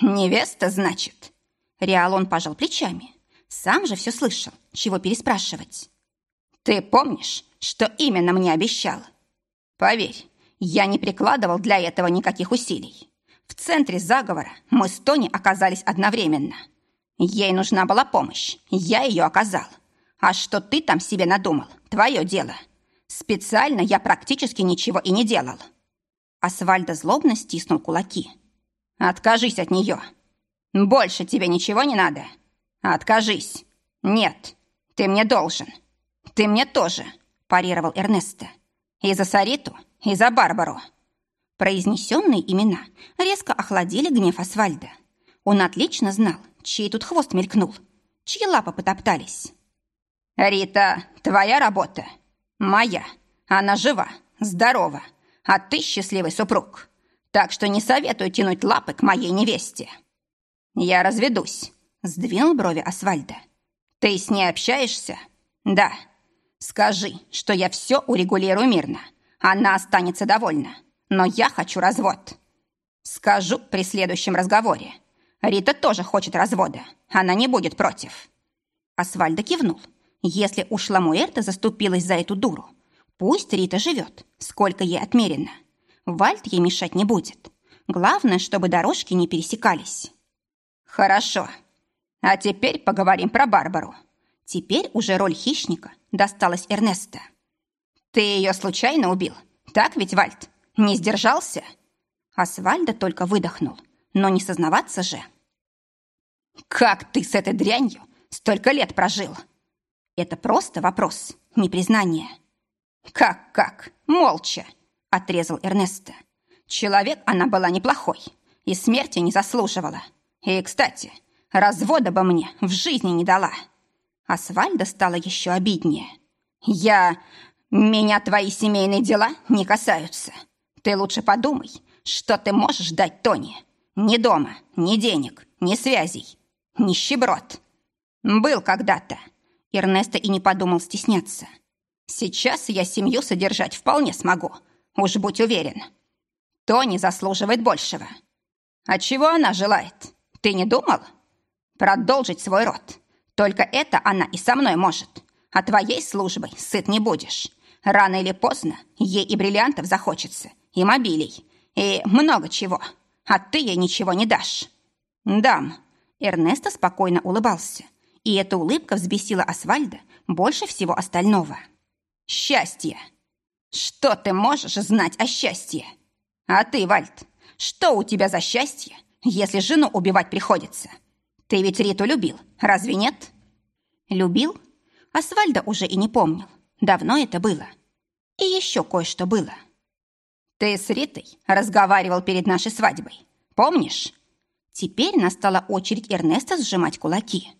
«Невеста, значит?» Реалон пожал плечами. Сам же все слышал, чего переспрашивать. «Ты помнишь, что именно мне обещал? Поверь, я не прикладывал для этого никаких усилий. В центре заговора мы с Тони оказались одновременно. Ей нужна была помощь, я ее оказал. А что ты там себе надумал, твое дело. Специально я практически ничего и не делал». Асвальдо злобно стиснул кулаки. «Откажись от нее. Больше тебе ничего не надо. Откажись. Нет, ты мне должен. Ты мне тоже», парировал Эрнесто. «И за Сариту, и за Барбару». Произнесенные имена резко охладили гнев Асвальда. Он отлично знал, чей тут хвост мелькнул, чьи лапы потоптались. «Рита, твоя работа. Моя. Она жива, здорова, а ты счастливый супруг. Так что не советую тянуть лапы к моей невесте». «Я разведусь», — сдвинул брови Асвальда. «Ты с ней общаешься?» «Да». «Скажи, что я все урегулирую мирно. Она останется довольна. Но я хочу развод». «Скажу при следующем разговоре. Рита тоже хочет развода. Она не будет против». Асвальда кивнул. «Если уж Ламуэрта заступилась за эту дуру, пусть Рита живет, сколько ей отмерено. Вальт ей мешать не будет. Главное, чтобы дорожки не пересекались». «Хорошо. А теперь поговорим про Барбару». Теперь уже роль хищника досталась Эрнеста. «Ты ее случайно убил? Так ведь, Вальт? Не сдержался?» Асвальда только выдохнул но не сознаваться же. «Как ты с этой дрянью столько лет прожил?» Это просто вопрос, не признание. «Как-как? Молча!» – отрезал Эрнеста. «Человек она была неплохой и смерти не заслуживала. И, кстати, развода бы мне в жизни не дала». Асвальда стало еще обиднее. «Я... Меня твои семейные дела не касаются. Ты лучше подумай, что ты можешь дать Тони. Ни дома, ни денег, ни связей. Нищеброд. Был когда-то. Эрнесто и не подумал стесняться. Сейчас я семью содержать вполне смогу. Уж будь уверен. Тони заслуживает большего. А чего она желает? Ты не думал? Продолжить свой род. Только это она и со мной может. А твоей службой сыт не будешь. Рано или поздно ей и бриллиантов захочется, и мобилей, и много чего а ты ей ничего не дашь». «Дам». Эрнесто спокойно улыбался, и эта улыбка взбесила Асвальда больше всего остального. «Счастье! Что ты можешь знать о счастье? А ты, Вальд, что у тебя за счастье, если жену убивать приходится? Ты ведь Риту любил, разве нет?» «Любил?» Асвальда уже и не помнил. Давно это было. И еще кое-что было. Ты с Ритой разговаривал перед нашей свадьбой. Помнишь? Теперь настала очередь Эрнеста сжимать кулаки.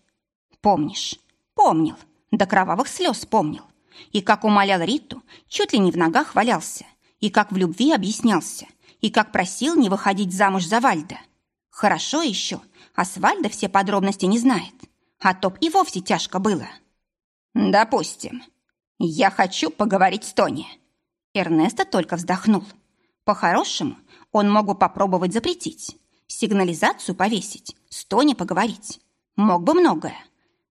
Помнишь? Помнил. До кровавых слез помнил. И как умолял Риту, чуть ли не в ногах валялся. И как в любви объяснялся. И как просил не выходить замуж за Вальда. Хорошо еще, а с Вальда все подробности не знает. А то б и вовсе тяжко было. Допустим. Я хочу поговорить с Тони. Эрнесто только вздохнул. По-хорошему, он мог бы попробовать запретить, сигнализацию повесить, с Тони поговорить. Мог бы многое.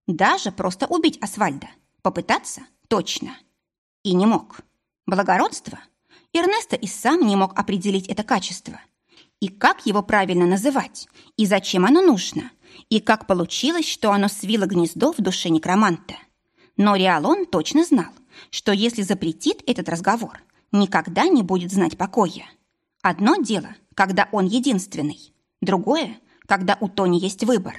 Даже просто убить Асфальда. Попытаться точно. И не мог. Благородство? Эрнесто и сам не мог определить это качество. И как его правильно называть? И зачем оно нужно? И как получилось, что оно свило гнездо в душе некроманта? Но Реалон точно знал, что если запретит этот разговор, никогда не будет знать покоя. Одно дело, когда он единственный, другое, когда у Тони есть выбор.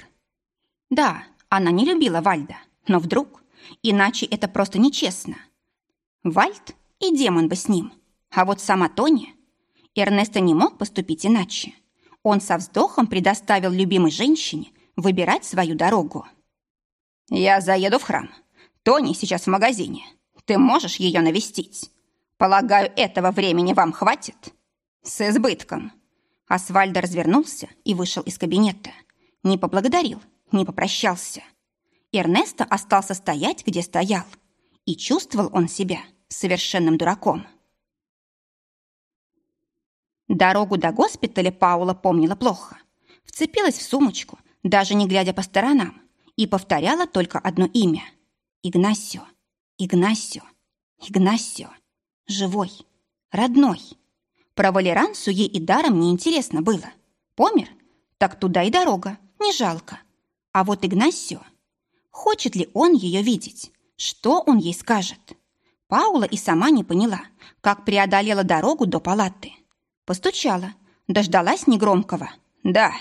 Да, она не любила Вальда, но вдруг, иначе это просто нечестно. Вальд и демон бы с ним, а вот сама Тони... Эрнесто не мог поступить иначе. Он со вздохом предоставил любимой женщине выбирать свою дорогу. «Я заеду в храм. Тони сейчас в магазине. Ты можешь ее навестить?» Полагаю, этого времени вам хватит? С избытком. Асвальдо развернулся и вышел из кабинета. Не поблагодарил, не попрощался. Эрнесто остался стоять, где стоял. И чувствовал он себя совершенным дураком. Дорогу до госпиталя Паула помнила плохо. Вцепилась в сумочку, даже не глядя по сторонам, и повторяла только одно имя. Игнасио, Игнасио, Игнасио. Живой, родной. Про Валерансу ей и даром не интересно было. Помер? Так туда и дорога, не жалко. А вот Игнасио... Хочет ли он ее видеть? Что он ей скажет? Паула и сама не поняла, как преодолела дорогу до палаты. Постучала, дождалась негромкого «да»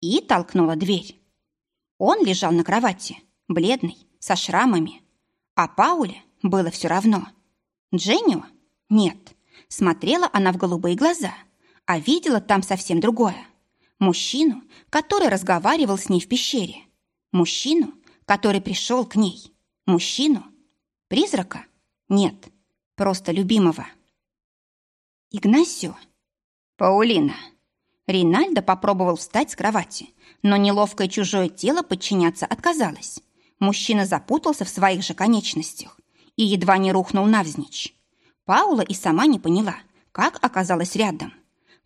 и толкнула дверь. Он лежал на кровати, бледный, со шрамами. А Пауле было все равно. Дженнио? Нет. Смотрела она в голубые глаза, а видела там совсем другое. Мужчину, который разговаривал с ней в пещере. Мужчину, который пришел к ней. Мужчину? Призрака? Нет, просто любимого. Игнасио? Паулина. Ринальдо попробовал встать с кровати, но неловкое чужое тело подчиняться отказалось. Мужчина запутался в своих же конечностях и едва не рухнул навзничь. Паула и сама не поняла, как оказалась рядом.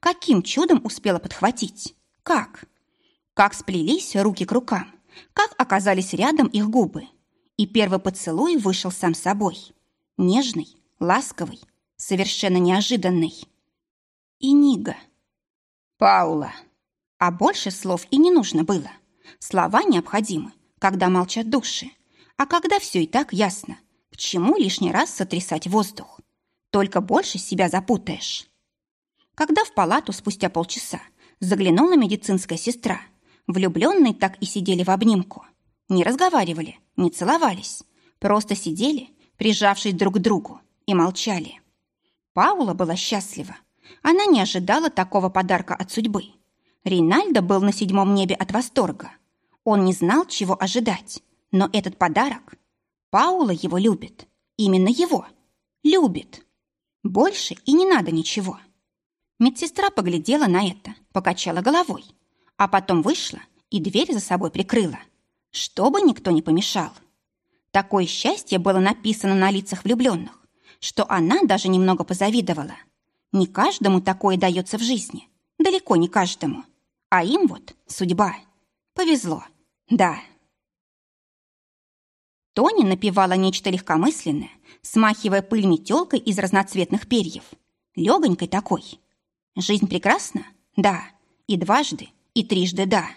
Каким чудом успела подхватить? Как? Как сплелись руки к рукам? Как оказались рядом их губы? И первый поцелуй вышел сам собой. Нежный, ласковый, совершенно неожиданный. И Нига. Паула. А больше слов и не нужно было. Слова необходимы, когда молчат души. А когда все и так ясно, к чему лишний раз сотрясать воздух? Только больше себя запутаешь. Когда в палату спустя полчаса заглянула медицинская сестра, влюбленные так и сидели в обнимку. Не разговаривали, не целовались, просто сидели, прижавшись друг к другу, и молчали. Паула была счастлива. Она не ожидала такого подарка от судьбы. Ринальдо был на седьмом небе от восторга. Он не знал, чего ожидать, но этот подарок... Паула его любит. Именно его. Любит. Больше и не надо ничего. Медсестра поглядела на это, покачала головой, а потом вышла и дверь за собой прикрыла, чтобы никто не помешал. Такое счастье было написано на лицах влюбленных, что она даже немного позавидовала. Не каждому такое дается в жизни, далеко не каждому. А им вот судьба. Повезло, да. Тони напевала нечто легкомысленное, смахивая пыль метелкой из разноцветных перьев. Легонькой такой. Жизнь прекрасна? Да. И дважды, и трижды да.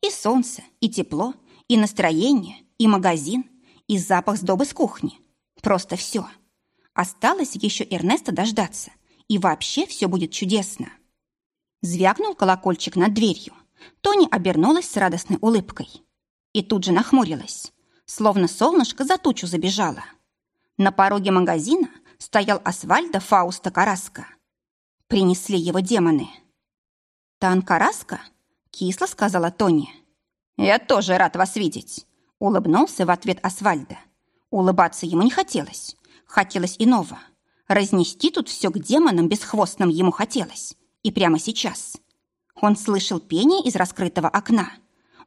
И солнце, и тепло, и настроение, и магазин, и запах сдобы с кухни. Просто все. Осталось еще Эрнеста дождаться, и вообще все будет чудесно. Звякнул колокольчик над дверью. Тони обернулась с радостной улыбкой. И тут же нахмурилась словно солнышко за тучу забежало. На пороге магазина стоял Асвальдо Фауста Караска. Принесли его демоны. «Тан Караска?» — кисло сказала Тони. «Я тоже рад вас видеть», — улыбнулся в ответ Асвальдо. Улыбаться ему не хотелось. Хотелось иного. Разнести тут все к демонам бесхвостным ему хотелось. И прямо сейчас. Он слышал пение из раскрытого окна.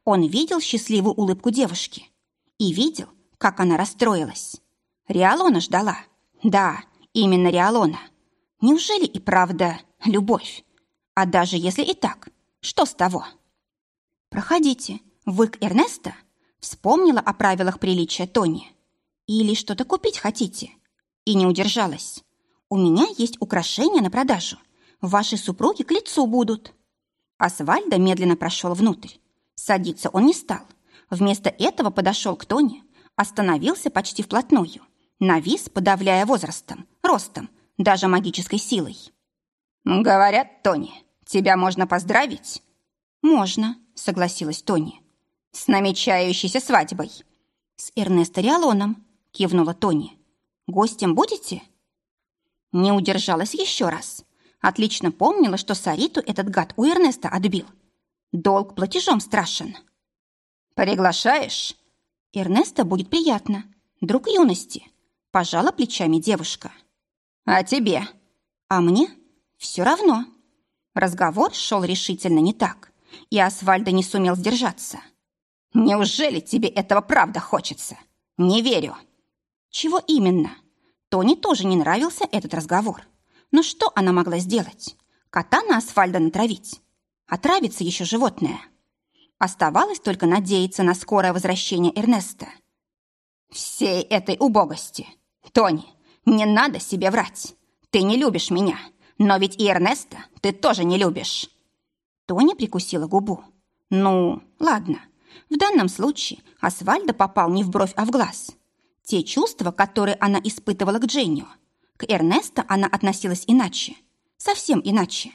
Он видел счастливую улыбку девушки и видел, как она расстроилась. Риалона ждала. Да, именно Риалона. Неужели и правда любовь? А даже если и так, что с того? «Проходите, вы к Эрнеста?» Вспомнила о правилах приличия Тони. «Или что-то купить хотите?» И не удержалась. «У меня есть украшения на продажу. Ваши супруги к лицу будут». Асвальдо медленно прошел внутрь. Садиться он не стал. Вместо этого подошел к Тоне, остановился почти вплотную, навис, подавляя возрастом, ростом, даже магической силой. «Говорят, Тони, тебя можно поздравить?» «Можно», — согласилась Тони. «С намечающейся свадьбой». «С Эрнесто Риалоном», — кивнула Тони. «Гостем будете?» Не удержалась еще раз. Отлично помнила, что Сариту этот гад у Эрнеста отбил. Долг платежом страшен. «Приглашаешь?» «Эрнеста будет приятно. Друг юности», — пожала плечами девушка. «А тебе?» «А мне? Все равно». Разговор шел решительно не так, и Асфальдо не сумел сдержаться. «Неужели тебе этого правда хочется? Не верю». «Чего именно?» Тони тоже не нравился этот разговор. Но что она могла сделать? Кота на Асфальдо натравить? Отравится еще животное. Оставалось только надеяться на скорое возвращение Эрнеста. «Всей этой убогости! Тони, не надо себе врать! Ты не любишь меня, но ведь и Эрнеста ты тоже не любишь!» Тони прикусила губу. «Ну, ладно. В данном случае Асфальдо попал не в бровь, а в глаз. Те чувства, которые она испытывала к Дженнио. К Эрнесто она относилась иначе. Совсем иначе.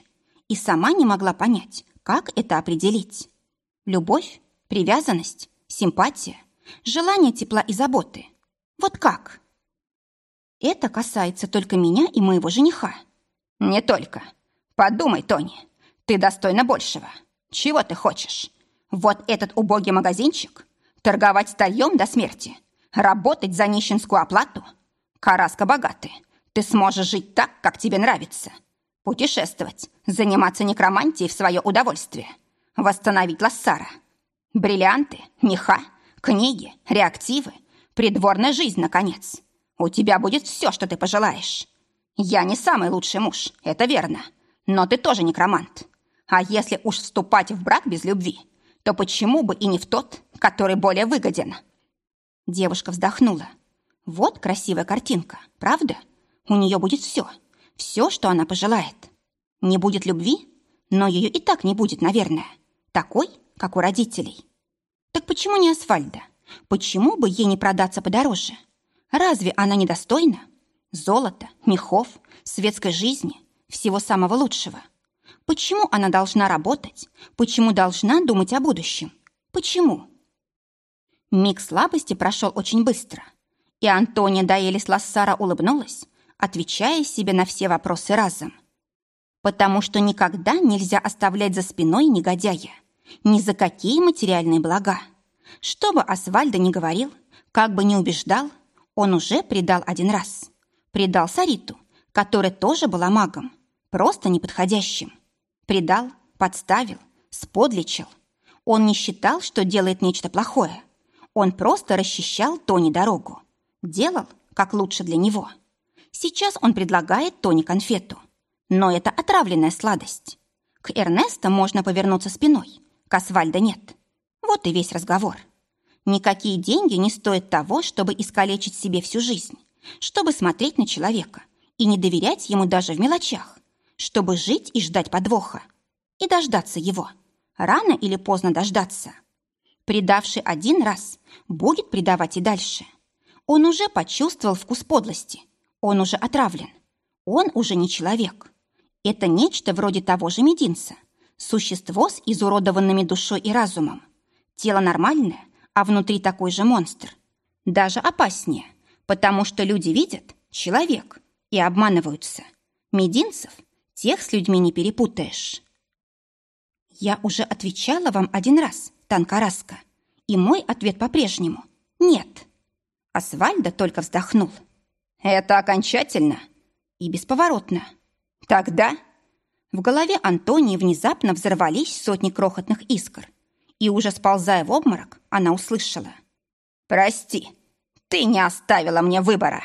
И сама не могла понять, как это определить. Любовь, привязанность, симпатия, желание тепла и заботы. Вот как? Это касается только меня и моего жениха. Не только. Подумай, Тони, ты достойна большего. Чего ты хочешь? Вот этот убогий магазинчик? Торговать стальем до смерти? Работать за нищенскую оплату? Караска богатый. Ты сможешь жить так, как тебе нравится. Путешествовать, заниматься некромантией в свое удовольствие – восстановить Лассара. Бриллианты, меха, книги, реактивы, придворная жизнь, наконец. У тебя будет все, что ты пожелаешь. Я не самый лучший муж, это верно. Но ты тоже некромант. А если уж вступать в брак без любви, то почему бы и не в тот, который более выгоден?» Девушка вздохнула. «Вот красивая картинка, правда? У нее будет все. Все, что она пожелает. Не будет любви? Но ее и так не будет, наверное. Такой, как у родителей. Так почему не Асфальда? Почему бы ей не продаться подороже? Разве она недостойна? Золото, мехов, светской жизни, всего самого лучшего. Почему она должна работать? Почему должна думать о будущем? Почему? Миг слабости прошел очень быстро, и Антония Даэлис Лассара улыбнулась, отвечая себе на все вопросы разом. Потому что никогда нельзя оставлять за спиной негодяя. Ни за какие материальные блага. Что бы Асвальдо ни говорил, как бы ни убеждал, он уже предал один раз. Предал Сариту, которая тоже была магом, просто неподходящим. Предал, подставил, сподличил. Он не считал, что делает нечто плохое. Он просто расчищал Тони дорогу. Делал, как лучше для него. Сейчас он предлагает Тони конфету. Но это отравленная сладость. К Эрнесто можно повернуться спиной, к Асфальдо нет. Вот и весь разговор. Никакие деньги не стоят того, чтобы искалечить себе всю жизнь, чтобы смотреть на человека и не доверять ему даже в мелочах, чтобы жить и ждать подвоха. И дождаться его. Рано или поздно дождаться. Предавший один раз будет предавать и дальше. Он уже почувствовал вкус подлости. Он уже отравлен. Он уже не человек. Это нечто вроде того же мединца – Существо с изуродованными душой и разумом. Тело нормальное, а внутри такой же монстр. Даже опаснее, потому что люди видят человек и обманываются. Мединцев тех с людьми не перепутаешь. Я уже отвечала вам один раз, Танкараска, и мой ответ по-прежнему – нет. Асвальдо только вздохнул. Это окончательно и бесповоротно. Тогда в голове Антонии внезапно взорвались сотни крохотных искр. И уже сползая в обморок, она услышала. «Прости, ты не оставила мне выбора».